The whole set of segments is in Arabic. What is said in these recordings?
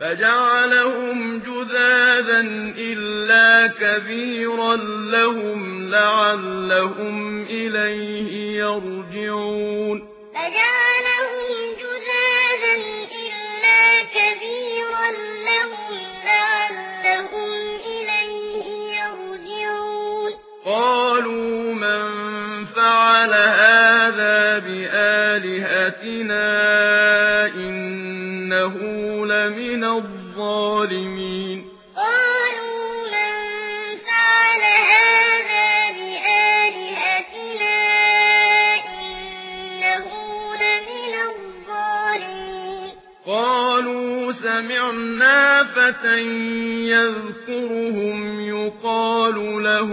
فجعلهم جذاذا إلا كبيرا لهم لعلهم إليه يرجعون فجعلهم جذاذا إلا كبيرا لهم لعلهم إليه يرجعون قالوا من فعل هذا بآلهتنا الظالمين قالوا من فعل هذا بآلهتنا إنه لمن الظالمين. قالوا سمعنا فتى يذكرهم يقال له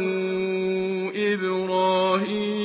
إبراهيم.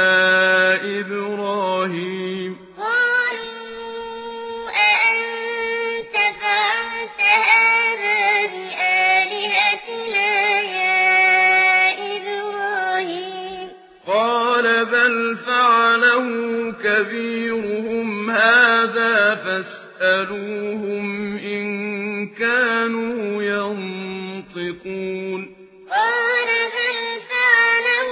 قال بل فعله كبيرهم هذا فاسألوهم إن كانوا ينطقون. قال بل فعله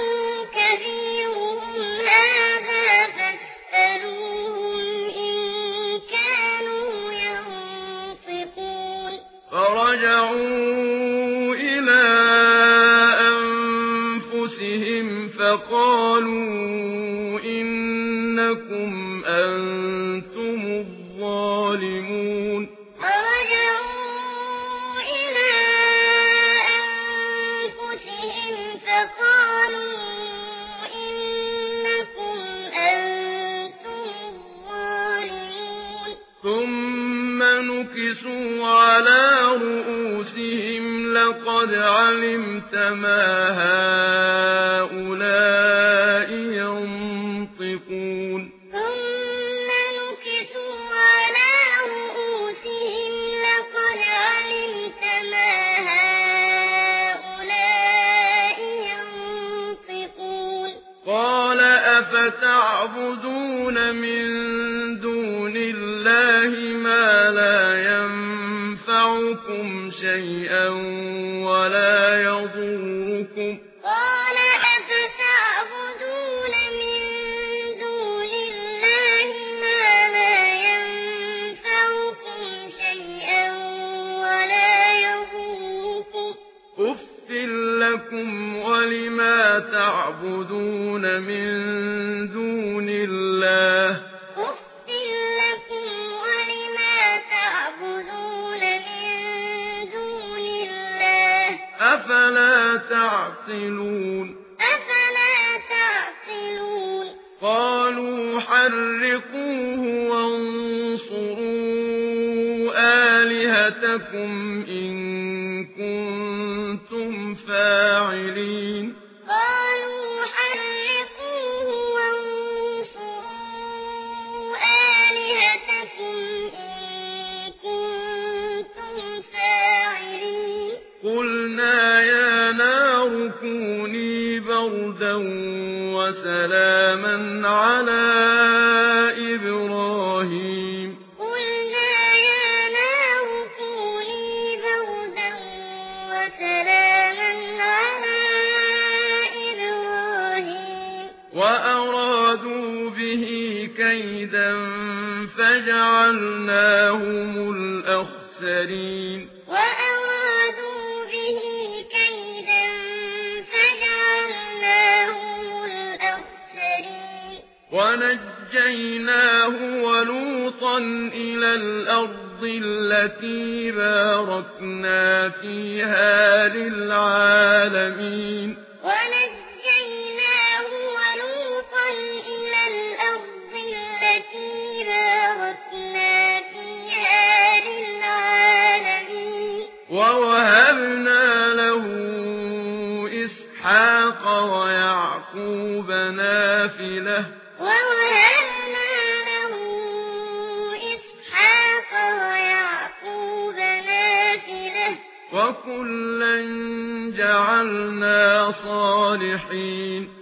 كبيرهم هذا فاسألوهم إن كانوا ينطقون. فرجعون فقالوا إنكم أنتم الظالمون ثم نكسوا على رؤوسهم لقد علمت ما هؤلاء ينطقون. ثم نكسوا على رؤوسهم لقد علمت ما هؤلاء ينطقون. قال أفتعبدون من ينفعكم شيئا ولا يضركم قال أفتعبدون من دون الله ما لا ينفعكم شيئا ولا يضركم أفل لكم ولما تعبدون من دون الله أفلا تعقلون؟ أفلا تعقلون؟ قالوا حرقوه وانصروا آلهتكم إن كنتم فاعلين. هُدًى وَسَلَامًا عَلَى إِبْرَاهِيمَ. قُلْنَا يَا نَارُ كُونِي بَرْدًا وَسَلَامًا عَلَى إِبْرَاهِيمَ. وَأَرَادُوا بِهِ كَيْدًا فَجَعَلْنَاهُمُ الْأَخْسَرِينَ. ونجيناه ولوطا إلى الأرض التي باركنا فيها للعالمين. ونجيناه ولوطا إلى الأرض التي باركنا فيها للعالمين. ووهبنا له إسحاق ويعقوب نافلة له إسحاق ويعقوب وكلا جعلنا صالحين